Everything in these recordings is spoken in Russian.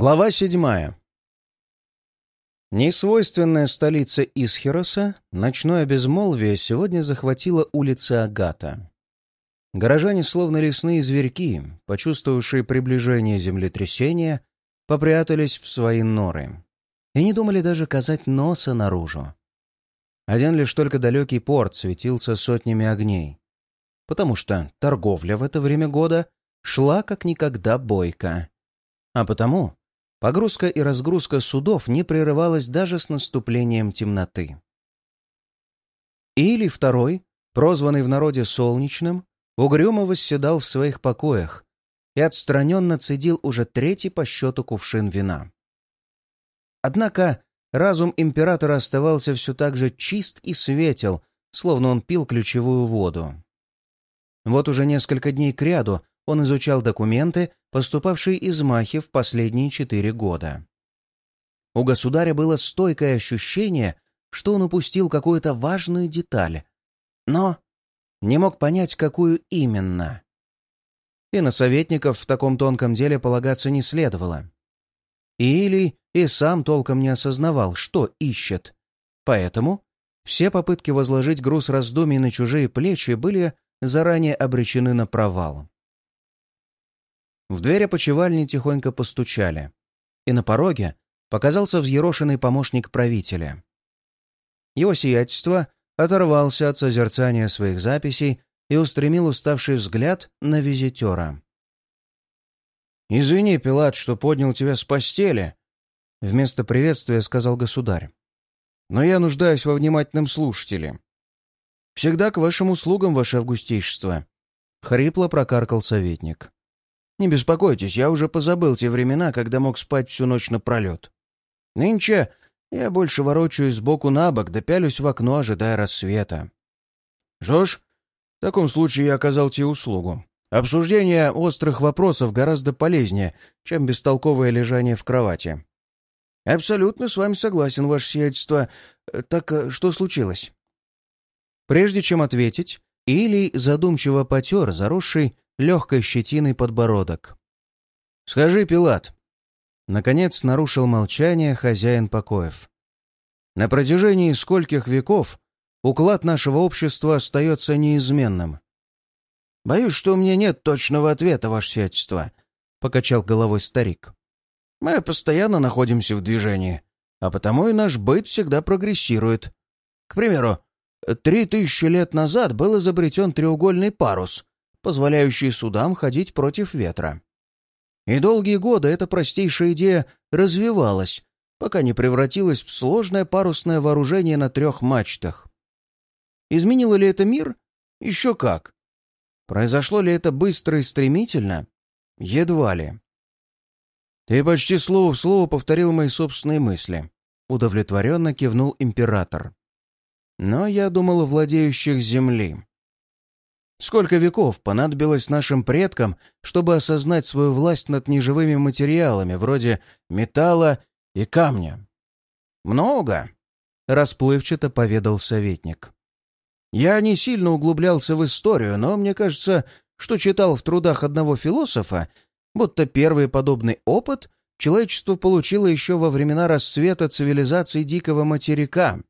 Глава седьмая. Несвойственная столица Исхироса, ночное безмолвие сегодня захватила улица Агата. Горожане, словно лесные зверьки, почувствовавшие приближение землетрясения, попрятались в свои норы и не думали даже казать носа наружу. Один лишь только далекий порт светился сотнями огней, потому что торговля в это время года шла как никогда бойко. А потому Погрузка и разгрузка судов не прерывалась даже с наступлением темноты. Или второй, прозванный в народе Солнечным, угрюмо восседал в своих покоях и отстраненно цедил уже третий по счету кувшин вина. Однако разум императора оставался все так же чист и светел, словно он пил ключевую воду. Вот уже несколько дней кряду он изучал документы, поступавшие из Махи в последние четыре года. У государя было стойкое ощущение, что он упустил какую-то важную деталь, но не мог понять, какую именно. И на советников в таком тонком деле полагаться не следовало. Или и сам толком не осознавал, что ищет. Поэтому все попытки возложить груз раздумий на чужие плечи были заранее обречены на провал. В дверь опочивальни тихонько постучали, и на пороге показался взъерошенный помощник правителя. Его сиятельство оторвался от созерцания своих записей и устремил уставший взгляд на визитера. «Извини, Пилат, что поднял тебя с постели», — вместо приветствия сказал государь. «Но я нуждаюсь во внимательном слушателе». «Всегда к вашим услугам, ваше августейшество», — хрипло прокаркал советник. Не беспокойтесь, я уже позабыл те времена, когда мог спать всю ночь напролет. Нынче я больше ворочаюсь сбоку на бок, да пялюсь в окно, ожидая рассвета. Что ж, в таком случае я оказал тебе услугу. Обсуждение острых вопросов гораздо полезнее, чем бестолковое лежание в кровати. Абсолютно с вами согласен, ваше сиятельство. Так э, что случилось? Прежде чем ответить, Илий задумчиво потер заросший легкой щетиной подбородок. «Скажи, Пилат!» Наконец нарушил молчание хозяин покоев. «На протяжении скольких веков уклад нашего общества остается неизменным?» «Боюсь, что у меня нет точного ответа, ваше сиятельство», — покачал головой старик. «Мы постоянно находимся в движении, а потому и наш быт всегда прогрессирует. К примеру, три тысячи лет назад был изобретен треугольный парус, позволяющий судам ходить против ветра. И долгие годы эта простейшая идея развивалась, пока не превратилась в сложное парусное вооружение на трех мачтах. Изменило ли это мир? Еще как. Произошло ли это быстро и стремительно? Едва ли. «Ты почти слово в слово повторил мои собственные мысли», — удовлетворенно кивнул император. «Но я думал о владеющих земли. Сколько веков понадобилось нашим предкам, чтобы осознать свою власть над неживыми материалами, вроде металла и камня? Много, расплывчато поведал советник. Я не сильно углублялся в историю, но мне кажется, что читал в трудах одного философа, будто первый подобный опыт человечество получило еще во времена расцвета цивилизации дикого материка.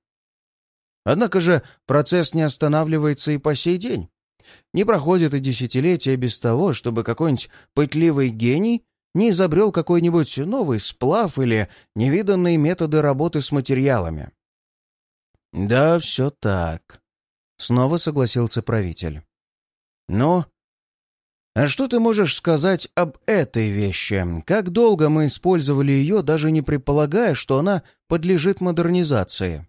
Однако же процесс не останавливается и по сей день. Не проходит и десятилетия без того, чтобы какой-нибудь пытливый гений не изобрел какой-нибудь новый сплав или невиданные методы работы с материалами. «Да, все так», — снова согласился правитель. «Но а что ты можешь сказать об этой вещи? Как долго мы использовали ее, даже не предполагая, что она подлежит модернизации?»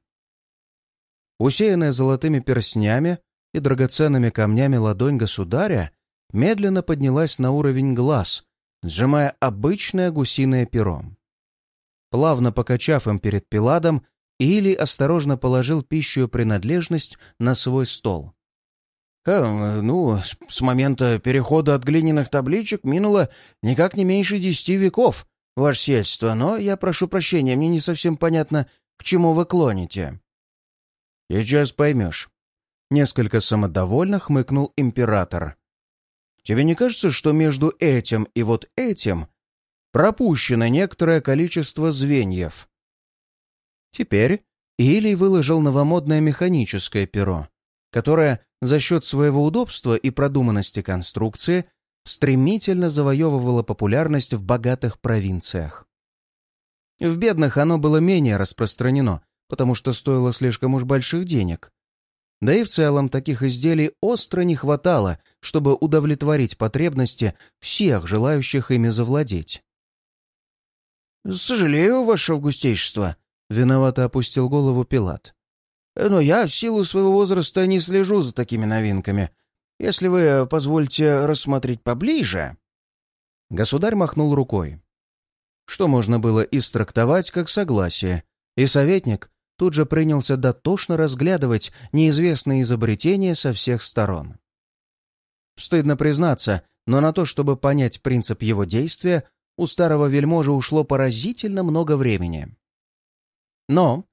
Усеянная золотыми перстнями, и драгоценными камнями ладонь государя медленно поднялась на уровень глаз, сжимая обычное гусиное перо. Плавно покачав им перед Пиладом, Или осторожно положил пищу принадлежность на свой стол. «Хм, ну, с, с момента перехода от глиняных табличек минуло никак не меньше десяти веков, ваше сельство, но я прошу прощения, мне не совсем понятно, к чему вы клоните». «Сейчас поймешь», Несколько самодовольно хмыкнул император. «Тебе не кажется, что между этим и вот этим пропущено некоторое количество звеньев. Теперь Илий выложил новомодное механическое перо, которое за счет своего удобства и продуманности конструкции стремительно завоевывало популярность в богатых провинциях. В бедных оно было менее распространено, потому что стоило слишком уж больших денег. Да и в целом таких изделий остро не хватало, чтобы удовлетворить потребности всех желающих ими завладеть. «Сожалею, ваше августейшество», — виновато опустил голову Пилат. «Но я в силу своего возраста не слежу за такими новинками. Если вы позволите рассмотреть поближе...» Государь махнул рукой. Что можно было истрактовать как согласие, и советник тут же принялся дотошно разглядывать неизвестные изобретения со всех сторон. Стыдно признаться, но на то, чтобы понять принцип его действия, у старого вельможи ушло поразительно много времени. Но,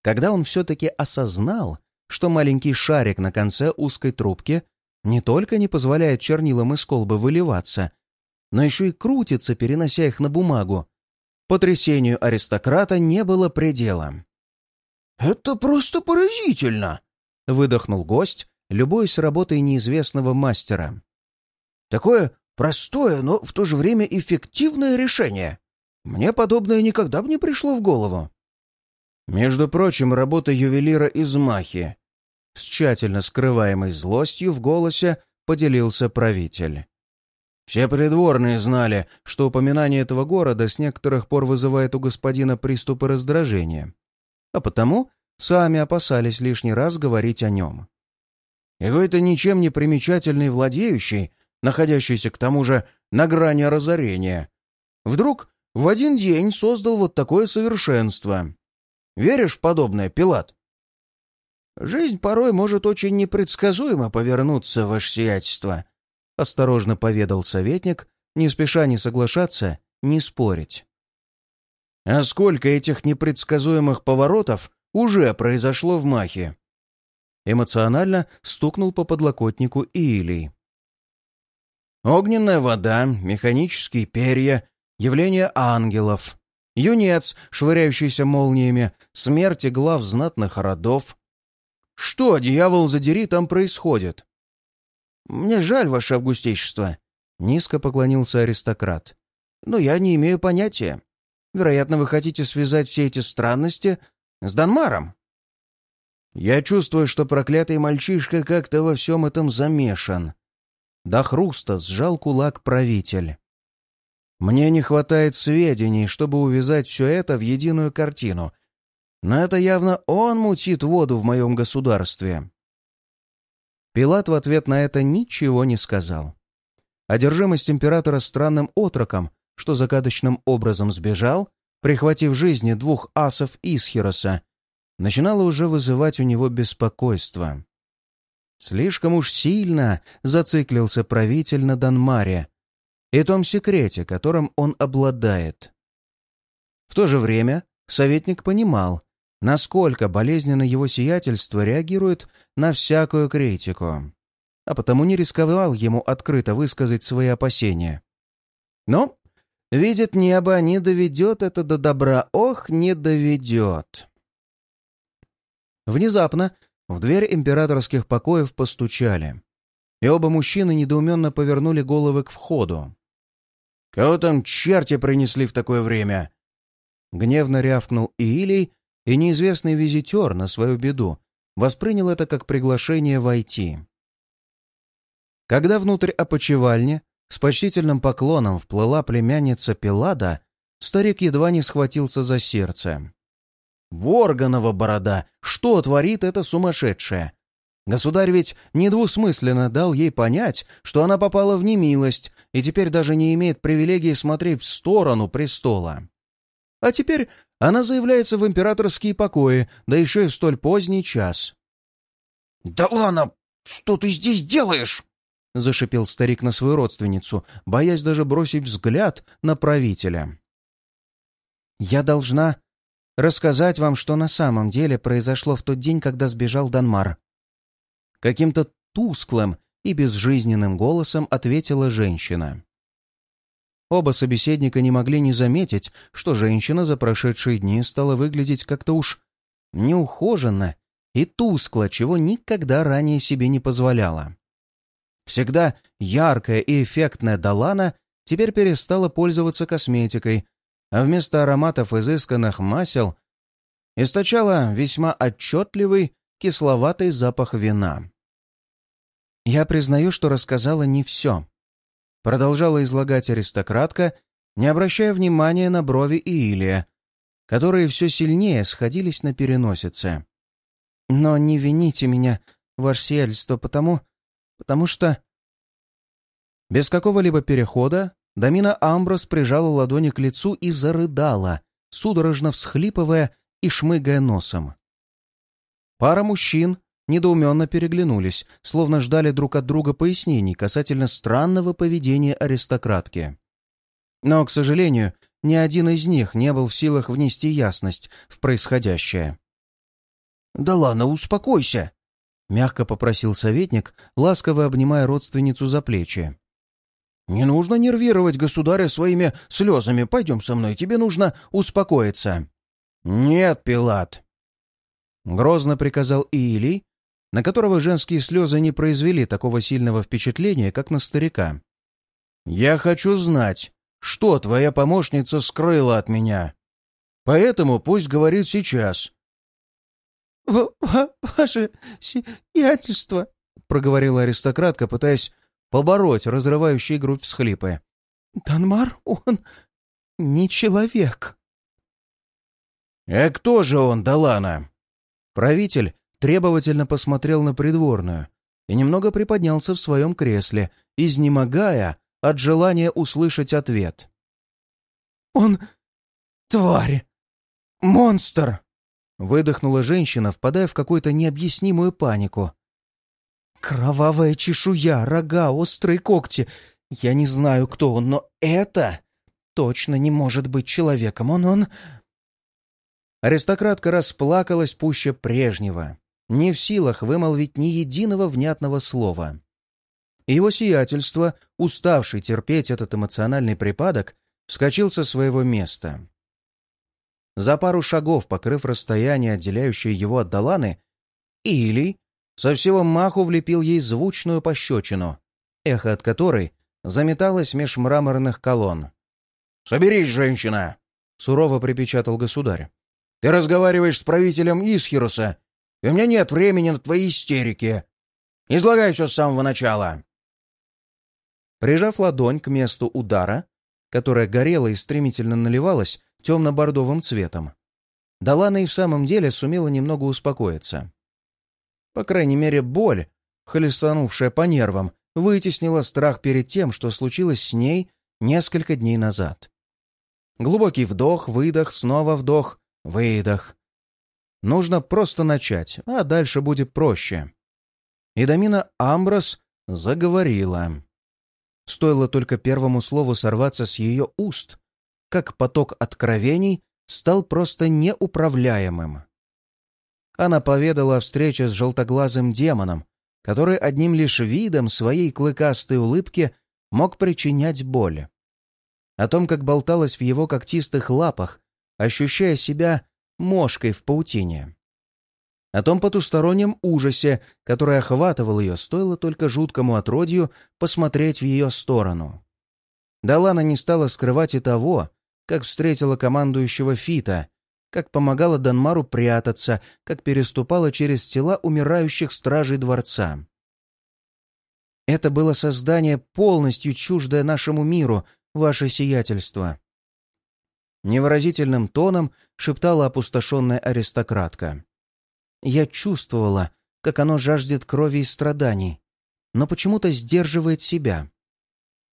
когда он все-таки осознал, что маленький шарик на конце узкой трубки не только не позволяет чернилам из колбы выливаться, но еще и крутится, перенося их на бумагу, потрясению аристократа не было предела. «Это просто поразительно!» — выдохнул гость, любуясь работой неизвестного мастера. «Такое простое, но в то же время эффективное решение. Мне подобное никогда бы не пришло в голову». Между прочим, работа ювелира из Махи. С тщательно скрываемой злостью в голосе поделился правитель. Все придворные знали, что упоминание этого города с некоторых пор вызывает у господина приступы раздражения а потому сами опасались лишний раз говорить о нем. Какой-то ничем не примечательный владеющий, находящийся к тому же на грани разорения, вдруг в один день создал вот такое совершенство. Веришь в подобное, Пилат? «Жизнь порой может очень непредсказуемо повернуться, ваше сиятельство», — осторожно поведал советник, не спеша ни соглашаться, ни спорить. А сколько этих непредсказуемых поворотов уже произошло в Махе? Эмоционально стукнул по подлокотнику Иилий. Огненная вода, механические перья, явление ангелов, юнец, швыряющийся молниями, смерти глав знатных родов. Что, дьявол задери, там происходит? «Мне жаль, ваше августейшество», — низко поклонился аристократ. «Но я не имею понятия. Вероятно, вы хотите связать все эти странности с Данмаром. Я чувствую, что проклятый мальчишка как-то во всем этом замешан. До хруста сжал кулак правитель. Мне не хватает сведений, чтобы увязать все это в единую картину. Но это явно он мутит воду в моем государстве. Пилат в ответ на это ничего не сказал. Одержимость императора странным отроком что загадочным образом сбежал, прихватив жизни двух асов Исхироса, начинало уже вызывать у него беспокойство. Слишком уж сильно зациклился правитель на Данмаре и том секрете, которым он обладает. В то же время советник понимал, насколько болезненно его сиятельство реагирует на всякую критику, а потому не рисковал ему открыто высказать свои опасения. Но Видит небо, не доведет это до добра. Ох, не доведет. Внезапно в дверь императорских покоев постучали, и оба мужчины недоуменно повернули головы к входу. «Кого там черти принесли в такое время?» Гневно рявкнул Иилий, и неизвестный визитер на свою беду воспринял это как приглашение войти. Когда внутрь опочивальни с почтительным поклоном вплыла племянница Пелада, старик едва не схватился за сердце. «Ворганова борода! Что творит эта сумасшедшая? Государь ведь недвусмысленно дал ей понять, что она попала в немилость и теперь даже не имеет привилегии смотреть в сторону престола. А теперь она заявляется в императорские покои, да еще и в столь поздний час». «Да ладно! Что ты здесь делаешь?» — зашипел старик на свою родственницу, боясь даже бросить взгляд на правителя. «Я должна рассказать вам, что на самом деле произошло в тот день, когда сбежал Данмар». Каким-то тусклым и безжизненным голосом ответила женщина. Оба собеседника не могли не заметить, что женщина за прошедшие дни стала выглядеть как-то уж неухоженно и тускло, чего никогда ранее себе не позволяла. Всегда яркая и эффектная Далана теперь перестала пользоваться косметикой, а вместо ароматов изысканных масел источала весьма отчетливый кисловатый запах вина. «Я признаю, что рассказала не все», — продолжала излагать аристократка, не обращая внимания на брови и которые все сильнее сходились на переносице. «Но не вините меня, ваше сиятельство, потому... потому что...» Без какого-либо перехода Дамина Амброс прижала ладони к лицу и зарыдала, судорожно всхлипывая и шмыгая носом. Пара мужчин недоуменно переглянулись, словно ждали друг от друга пояснений касательно странного поведения аристократки. Но, к сожалению, ни один из них не был в силах внести ясность в происходящее. «Да ладно, успокойся!» — мягко попросил советник, ласково обнимая родственницу за плечи. «Не нужно нервировать государя своими слезами. Пойдем со мной, тебе нужно успокоиться». «Нет, Пилат!» Грозно приказал Иилий, на которого женские слезы не произвели такого сильного впечатления, как на старика. «Я хочу знать, что твоя помощница скрыла от меня. Поэтому пусть говорит сейчас». В «Ваше сиятельство», — проговорила аристократка, пытаясь побороть разрывающие грудь всхлипы. «Данмар, он не человек». «А кто же он, Далана?» Правитель требовательно посмотрел на придворную и немного приподнялся в своем кресле, изнемогая от желания услышать ответ. «Он... тварь! Монстр!» Выдохнула женщина, впадая в какую-то необъяснимую панику. «Кровавая чешуя, рога, острые когти. Я не знаю, кто он, но это точно не может быть человеком. Он... он...» Аристократка расплакалась пуще прежнего, не в силах вымолвить ни единого внятного слова. его сиятельство, уставший терпеть этот эмоциональный припадок, вскочил со своего места. За пару шагов, покрыв расстояние, отделяющее его от Даланы, Или со всего маху влепил ей звучную пощечину, эхо от которой заметалось меж мраморных колонн. «Соберись, женщина!» — сурово припечатал государь. Ты разговариваешь с правителем Исхируса, и у меня нет времени на твои истерики. Излагай все с самого начала. Прижав ладонь к месту удара, которая горела и стремительно наливалась темно-бордовым цветом, Далана и в самом деле сумела немного успокоиться. По крайней мере, боль, хлестанувшая по нервам, вытеснила страх перед тем, что случилось с ней несколько дней назад. Глубокий вдох, выдох, снова вдох, Выдох. Нужно просто начать, а дальше будет проще. И Дамина Амброс заговорила. Стоило только первому слову сорваться с ее уст, как поток откровений стал просто неуправляемым. Она поведала о встрече с желтоглазым демоном, который одним лишь видом своей клыкастой улыбки мог причинять боль. О том, как болталась в его когтистых лапах ощущая себя мошкой в паутине. О том потустороннем ужасе, который охватывал ее, стоило только жуткому отродью посмотреть в ее сторону. Далана не стала скрывать и того, как встретила командующего Фита, как помогала Данмару прятаться, как переступала через тела умирающих стражей дворца. Это было создание, полностью чуждое нашему миру, ваше сиятельство. Невыразительным тоном шептала опустошенная аристократка. Я чувствовала, как оно жаждет крови и страданий, но почему-то сдерживает себя.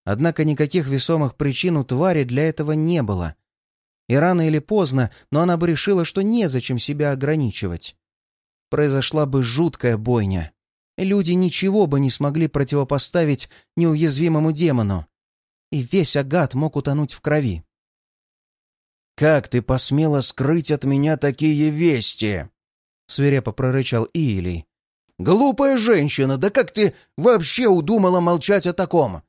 Однако никаких весомых причин у твари для этого не было. И рано или поздно, но она бы решила, что незачем себя ограничивать. Произошла бы жуткая бойня. Люди ничего бы не смогли противопоставить неуязвимому демону. И весь агат мог утонуть в крови. «Как ты посмела скрыть от меня такие вести?» — свирепо прорычал Иилий. «Глупая женщина, да как ты вообще удумала молчать о таком?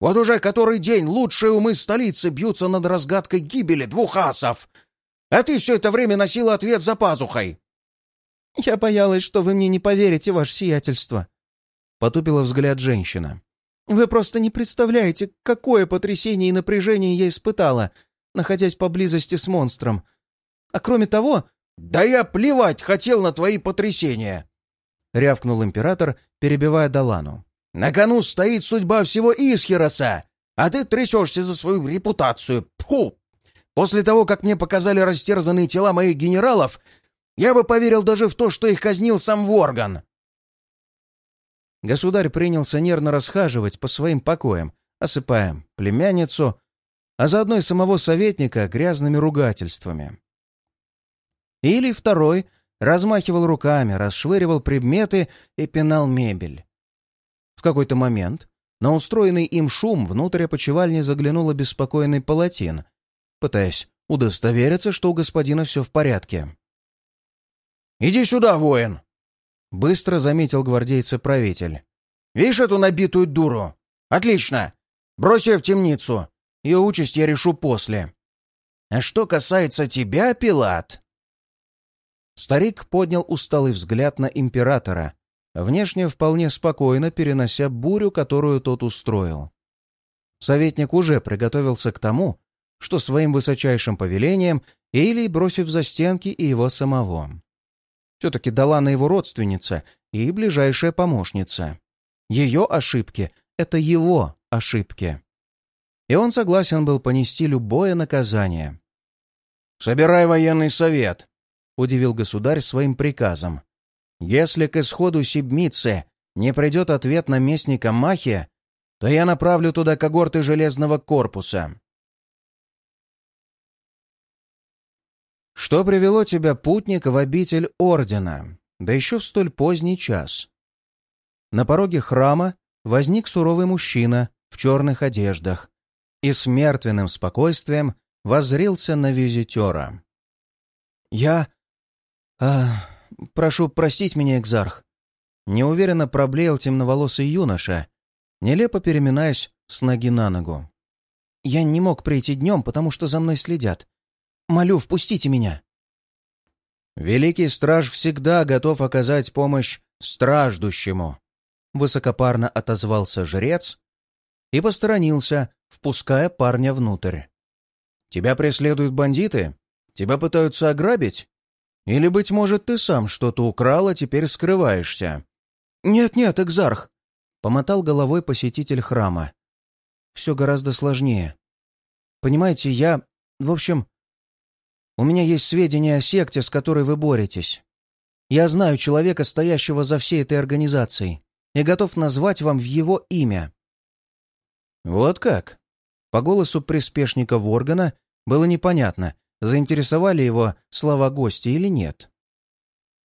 Вот уже который день лучшие умы столицы бьются над разгадкой гибели двух асов. А ты все это время носила ответ за пазухой. «Я боялась, что вы мне не поверите, ваше сиятельство», — потупила взгляд женщина. «Вы просто не представляете, какое потрясение и напряжение я испытала, находясь поблизости с монстром. А кроме того...» «Да я плевать хотел на твои потрясения!» — рявкнул император, перебивая Далану. «На кону стоит судьба всего Исхироса, а ты трясешься за свою репутацию. Пху! После того, как мне показали растерзанные тела моих генералов, я бы поверил даже в то, что их казнил сам Ворган!» Государь принялся нервно расхаживать по своим покоям, осыпая племянницу, а заодно и самого советника грязными ругательствами. Или второй размахивал руками, расшвыривал предметы и пинал мебель. В какой-то момент на устроенный им шум внутрь опочивальни заглянул обеспокоенный палатин, пытаясь удостовериться, что у господина все в порядке. «Иди сюда, воин!» — быстро заметил гвардейца-правитель. «Видишь эту набитую дуру? Отлично! Брось ее в темницу. Ее участь я решу после. А что касается тебя, Пилат...» Старик поднял усталый взгляд на императора, внешне вполне спокойно перенося бурю, которую тот устроил. Советник уже приготовился к тому, что своим высочайшим повелением Эйлий бросив за стенки и его самого. Все-таки дала на его родственница и ближайшая помощница. Ее ошибки — это его ошибки. И он согласен был понести любое наказание. «Собирай военный совет», — удивил государь своим приказом. «Если к исходу Сибмицы не придет ответ наместника Махи, то я направлю туда когорты Железного корпуса». «Что привело тебя, путник, в обитель Ордена, да еще в столь поздний час?» На пороге храма возник суровый мужчина в черных одеждах и с мертвенным спокойствием воззрился на визитера. «Я «А, прошу простить меня, Экзарх!» Неуверенно проблеял темноволосый юноша, нелепо переминаясь с ноги на ногу. «Я не мог прийти днем, потому что за мной следят. Молю, впустите меня!» «Великий страж всегда готов оказать помощь страждущему», — высокопарно отозвался жрец и посторонился, впуская парня внутрь. «Тебя преследуют бандиты? Тебя пытаются ограбить?» Или, быть может, ты сам что-то украл, а теперь скрываешься?» «Нет-нет, Экзарх!» — помотал головой посетитель храма. «Все гораздо сложнее. Понимаете, я... В общем, у меня есть сведения о секте, с которой вы боретесь. Я знаю человека, стоящего за всей этой организацией, и готов назвать вам его имя». «Вот как?» По голосу приспешника Воргана было непонятно, заинтересовали его слова гостя или нет.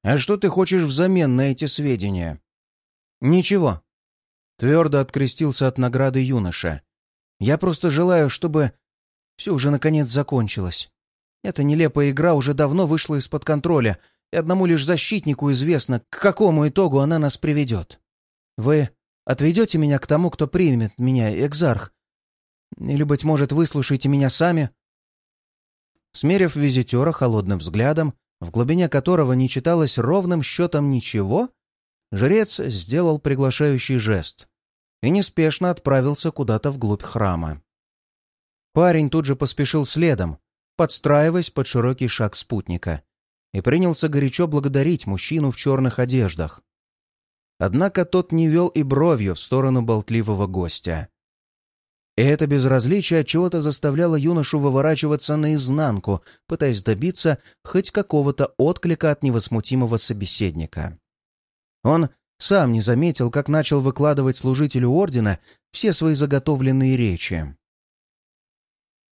«А что ты хочешь взамен на эти сведения?» «Ничего», — твердо открестился от награды юноша. «Я просто желаю, чтобы все уже наконец закончилось. Эта нелепая игра уже давно вышла из-под контроля, и одному лишь защитнику известно, к какому итогу она нас приведет. Вы отведете меня к тому, кто примет меня, Экзарх? Или, быть может, выслушаете меня сами?» Смерив визитера холодным взглядом, в глубине которого не читалось ровным счетом ничего, жрец сделал приглашающий жест и неспешно отправился куда-то вглубь храма. Парень тут же поспешил следом, подстраиваясь под широкий шаг спутника, и принялся горячо благодарить мужчину в черных одеждах. Однако тот не вел и бровью в сторону болтливого гостя. И это безразличие чего-то заставляло юношу выворачиваться наизнанку, пытаясь добиться хоть какого-то отклика от невозмутимого собеседника. Он сам не заметил, как начал выкладывать служителю ордена все свои заготовленные речи.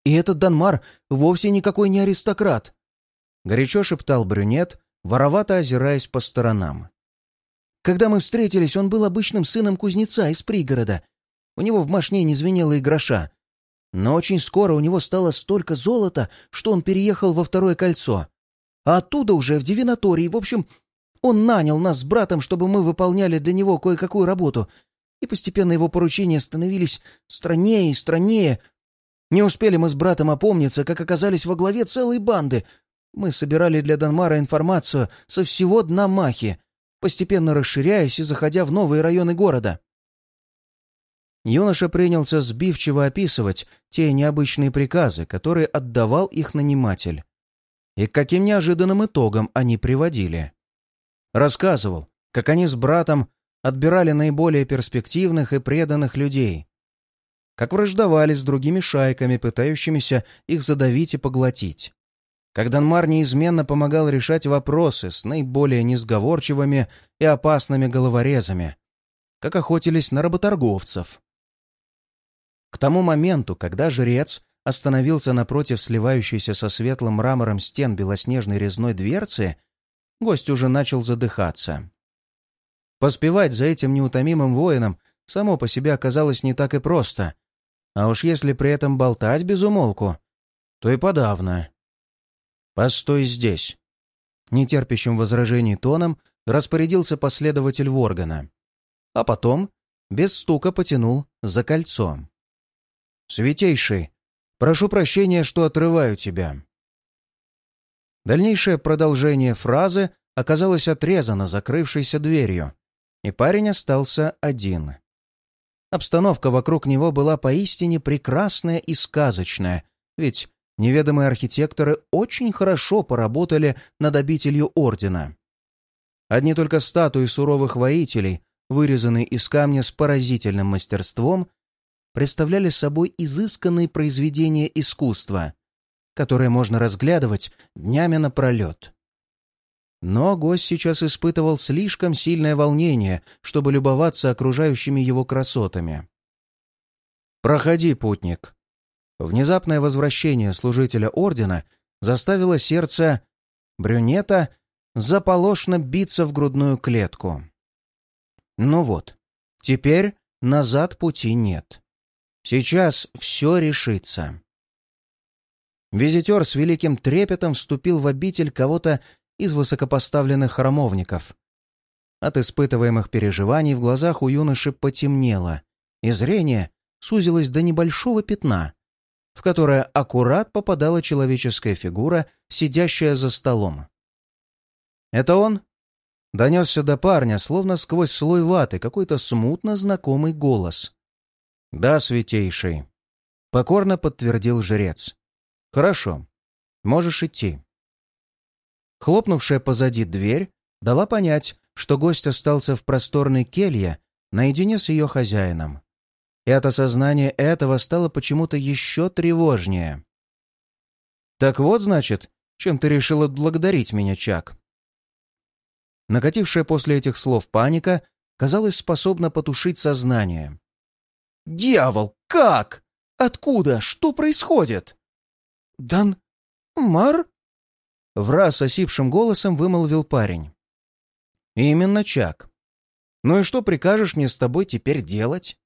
«И этот Данмар вовсе никакой не аристократ!» — горячо шептал брюнет, воровато озираясь по сторонам. «Когда мы встретились, он был обычным сыном кузнеца из пригорода, у него в машине не звенело и гроша. Но очень скоро у него стало столько золота, что он переехал во второе кольцо. А оттуда уже в Дивинатории, в общем, он нанял нас с братом, чтобы мы выполняли для него кое-какую работу. и постепенно его поручения становились страннее и страннее. Не успели мы с братом опомниться, как оказались во главе целой банды. Мы собирали для Данмара информацию со всего дна Махи, постепенно расширяясь и заходя в новые районы города. Юноша принялся сбивчиво описывать те необычные приказы, которые отдавал их наниматель, и к каким неожиданным итогам они приводили. Рассказывал, как они с братом отбирали наиболее перспективных и преданных людей, как враждовали с другими шайками, пытающимися их задавить и поглотить, как Данмар неизменно помогал решать вопросы с наиболее несговорчивыми и опасными головорезами, как охотились на работорговцев. К тому моменту, когда жрец остановился напротив сливающейся со светлым мрамором стен белоснежной резной дверцы, гость уже начал задыхаться. Поспевать за этим неутомимым воином само по себе оказалось не так и просто. А уж если при этом болтать без умолку, то и подавно. «Постой здесь!» Нетерпящим возражений тоном распорядился последователь Воргана. А потом без стука потянул за кольцо. «Святейший, прошу прощения, что отрываю тебя». Дальнейшее продолжение фразы оказалось отрезано закрывшейся дверью, и парень остался один. Обстановка вокруг него была поистине прекрасная и сказочная, ведь неведомые архитекторы очень хорошо поработали над обителью Ордена. Одни только статуи суровых воителей, вырезанные из камня с поразительным мастерством, представляли собой изысканные произведения искусства, которые можно разглядывать днями напролет. Но гость сейчас испытывал слишком сильное волнение, чтобы любоваться окружающими его красотами. «Проходи, путник». Внезапное возвращение служителя ордена заставило сердце брюнета заполошно биться в грудную клетку. Ну вот, теперь назад пути нет. Сейчас все решится. Визитер с великим трепетом вступил в обитель кого-то из высокопоставленных храмовников. От испытываемых переживаний в глазах у юноши потемнело, и зрение сузилось до небольшого пятна, в которое аккурат попадала человеческая фигура, сидящая за столом. «Это он?» — донесся до парня, словно сквозь слой ваты, какой-то смутно знакомый голос. «Да, святейший», — покорно подтвердил жрец. «Хорошо, можешь идти». Хлопнувшая позади дверь дала понять, что гость остался в просторной келье наедине с ее хозяином. И от осознания этого стало почему-то еще тревожнее. «Так вот, значит, чем ты решил отблагодарить меня, Чак?» Накатившая после этих слов паника, казалось, способна потушить сознание. «Дьявол! Как? Откуда? Что происходит?» «Дан... Мар?» В раз осипшим голосом вымолвил парень. «Именно, Чак. Ну и что прикажешь мне с тобой теперь делать?»